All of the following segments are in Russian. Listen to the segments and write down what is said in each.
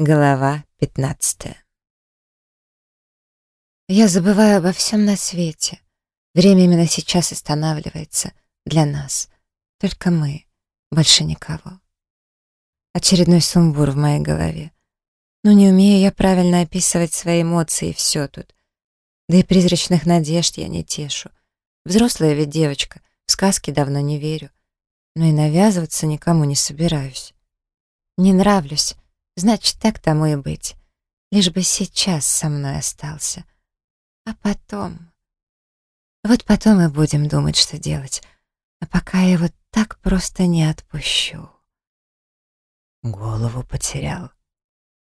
Глава 15 Я забываю обо всем на свете. Время именно сейчас останавливается для нас. Только мы, больше никого. Очередной сумбур в моей голове. Но не умею я правильно описывать свои эмоции, и все тут. Да и призрачных надежд я не тешу. Взрослая ведь девочка, в сказки давно не верю. Но и навязываться никому не собираюсь. Не нравлюсь, Значит, так тому и быть. Лишь бы сейчас со мной остался. А потом... Вот потом и будем думать, что делать. А пока я его так просто не отпущу. Голову потерял.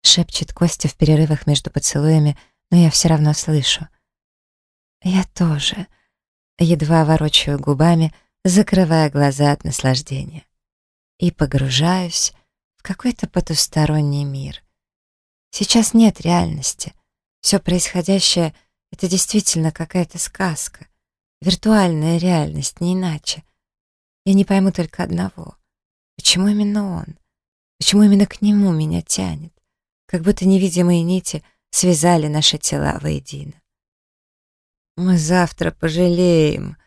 Шепчет Костя в перерывах между поцелуями, но я все равно слышу. Я тоже. Едва ворочаю губами, закрывая глаза от наслаждения. И погружаюсь какой-то потусторонний мир. Сейчас нет реальности. Все происходящее — это действительно какая-то сказка. Виртуальная реальность, не иначе. Я не пойму только одного. Почему именно он? Почему именно к нему меня тянет? Как будто невидимые нити связали наши тела воедино. Мы завтра пожалеем.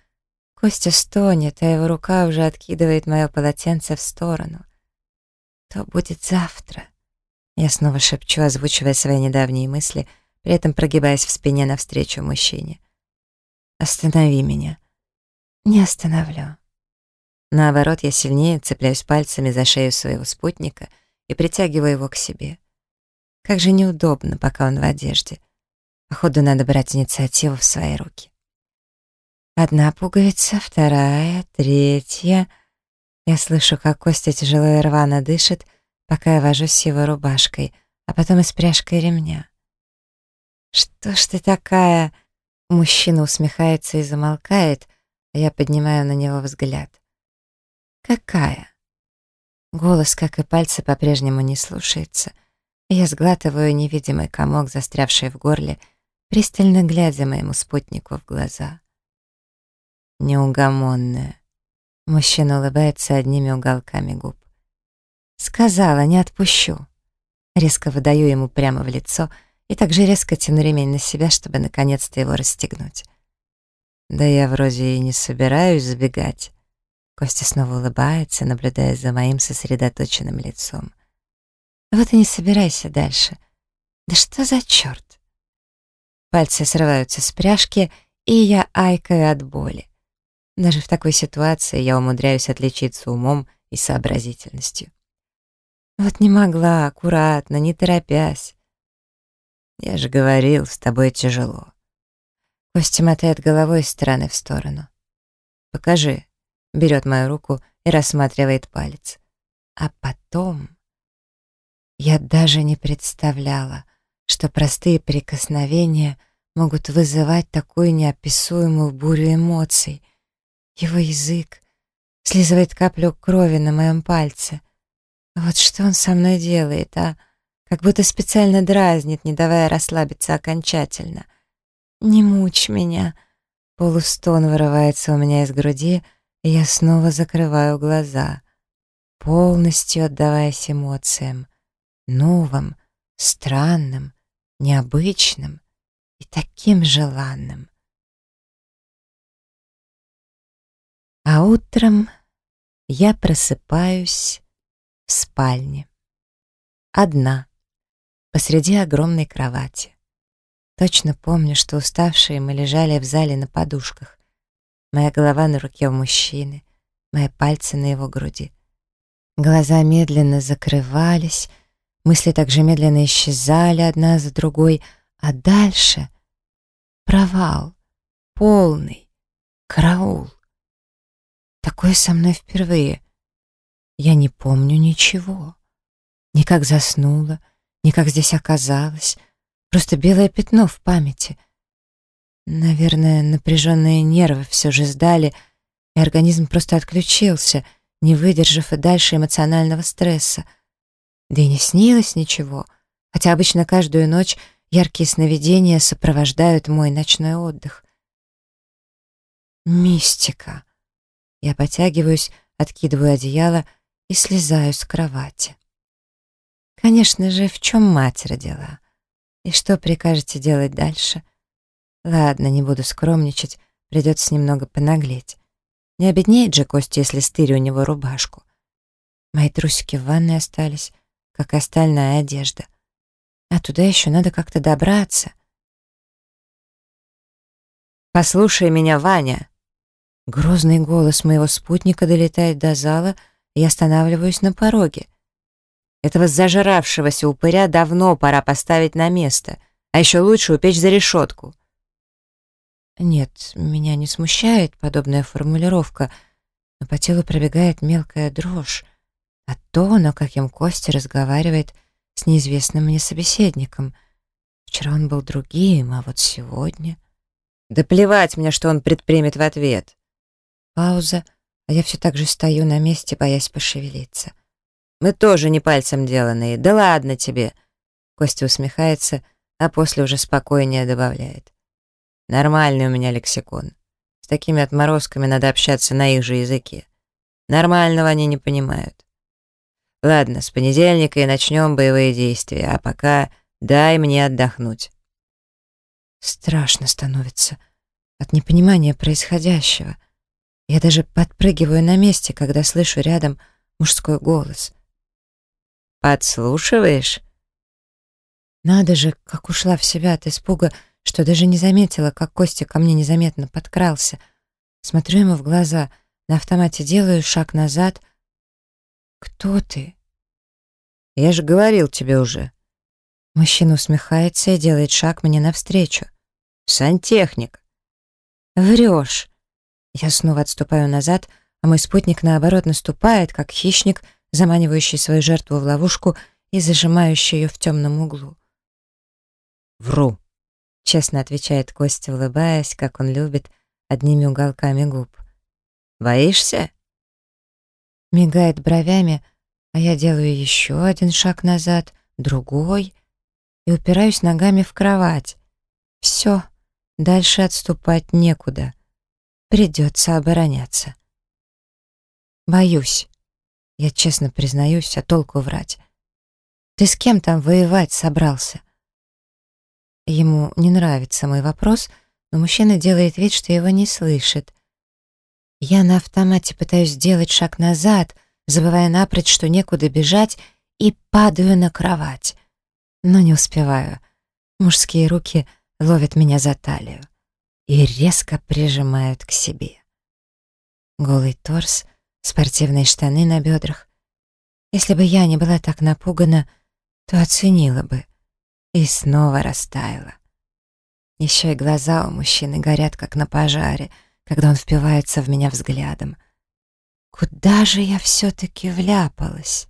Костя стонет, а его рука уже откидывает мое полотенце в сторону. То будет завтра. Я снова шепчу, озвучивая свои недавние мысли, при этом прогибаясь в спине навстречу мужчине. «Останови меня». «Не остановлю». Наоборот, я сильнее цепляюсь пальцами за шею своего спутника и притягиваю его к себе. Как же неудобно, пока он в одежде. Походу, надо брать инициативу в свои руки. Одна пуговица, вторая, третья. Я слышу, как Костя тяжело и рвано дышит, пока я вожусь с его рубашкой, а потом и с пряжкой ремня. «Что ж ты такая?» Мужчина усмехается и замолкает, а я поднимаю на него взгляд. «Какая?» Голос, как и пальцы, по-прежнему не слушается, я сглатываю невидимый комок, застрявший в горле, пристально глядя моему спутнику в глаза. Неугомонная. Мужчина улыбается одними уголками губ. «Сказала, не отпущу». Резко выдаю ему прямо в лицо и также резко тяну ремень на себя, чтобы наконец-то его расстегнуть. «Да я вроде и не собираюсь сбегать». Костя снова улыбается, наблюдая за моим сосредоточенным лицом. «Вот и не собирайся дальше. Да что за черт?» Пальцы срываются с пряжки, и я айкаю от боли. Даже в такой ситуации я умудряюсь отличиться умом и сообразительностью. Вот не могла, аккуратно, не торопясь. Я же говорил, с тобой тяжело. Костя мотает головой из стороны в сторону. «Покажи», — берет мою руку и рассматривает палец. А потом... Я даже не представляла, что простые прикосновения могут вызывать такую неописуемую бурю эмоций — его язык слизывает каплю крови на моем пальце. Вот что он со мной делает, а? Как будто специально дразнит, не давая расслабиться окончательно. «Не мучь меня!» Полустон вырывается у меня из груди, и я снова закрываю глаза, полностью отдаваясь эмоциям, новым, странным, необычным и таким желанным. А утром я просыпаюсь в спальне. Одна, посреди огромной кровати. Точно помню, что уставшие мы лежали в зале на подушках. Моя голова на руке у мужчины, мои пальцы на его груди. Глаза медленно закрывались, мысли также медленно исчезали одна за другой, а дальше — провал, полный, караул. Такое со мной впервые. Я не помню ничего. Ни как заснула, ни как здесь оказалась. Просто белое пятно в памяти. Наверное, напряженные нервы все же сдали, и организм просто отключился, не выдержав и дальше эмоционального стресса. Да и не снилось ничего, хотя обычно каждую ночь яркие сновидения сопровождают мой ночной отдых. Мистика. Я потягиваюсь, откидываю одеяло и слезаю с кровати. Конечно, же, в чем мать родила. И что прикажете делать дальше? Ладно, не буду скромничать, придется немного понаглеть. Не обеднеет же Костя, если стырю у него рубашку. Мои трусики в ванной остались, как остальная одежда. А туда еще надо как-то добраться. «Послушай меня, Ваня!» Грозный голос моего спутника долетает до зала, и останавливаюсь на пороге. Этого зажравшегося упыря давно пора поставить на место, а еще лучше упечь за решетку. Нет, меня не смущает подобная формулировка, но по телу пробегает мелкая дрожь от тона, каким Костя разговаривает с неизвестным мне собеседником. Вчера он был другим, а вот сегодня... Да плевать мне, что он предпримет в ответ. Пауза, а я все так же стою на месте, боясь пошевелиться. Мы тоже не пальцем деланные, да ладно тебе. Костя усмехается, а после уже спокойнее добавляет. Нормальный у меня лексикон. С такими отморозками надо общаться на их же языке. Нормального они не понимают. Ладно, с понедельника и начнем боевые действия, а пока дай мне отдохнуть. Страшно становится от непонимания происходящего. Я даже подпрыгиваю на месте, когда слышу рядом мужской голос. «Подслушиваешь?» Надо же, как ушла в себя от испуга, что даже не заметила, как Костя ко мне незаметно подкрался. Смотрю ему в глаза, на автомате делаю шаг назад. «Кто ты?» «Я же говорил тебе уже». Мужчина усмехается и делает шаг мне навстречу. «Сантехник». «Врешь». Я снова отступаю назад, а мой спутник, наоборот, наступает, как хищник, заманивающий свою жертву в ловушку и зажимающий ее в темном углу. «Вру», — честно отвечает Костя, улыбаясь, как он любит, одними уголками губ. «Боишься?» Мигает бровями, а я делаю еще один шаг назад, другой, и упираюсь ногами в кровать. Все, дальше отступать некуда. Придется обороняться. Боюсь. Я честно признаюсь, а толку врать. Ты с кем там воевать собрался? Ему не нравится мой вопрос, но мужчина делает вид, что его не слышит. Я на автомате пытаюсь сделать шаг назад, забывая напрочь, что некуда бежать, и падаю на кровать. Но не успеваю. Мужские руки ловят меня за талию и резко прижимают к себе. Голый торс, спортивные штаны на бедрах. Если бы я не была так напугана, то оценила бы и снова растаяла. Еще и глаза у мужчины горят, как на пожаре, когда он впивается в меня взглядом. Куда же я все-таки вляпалась?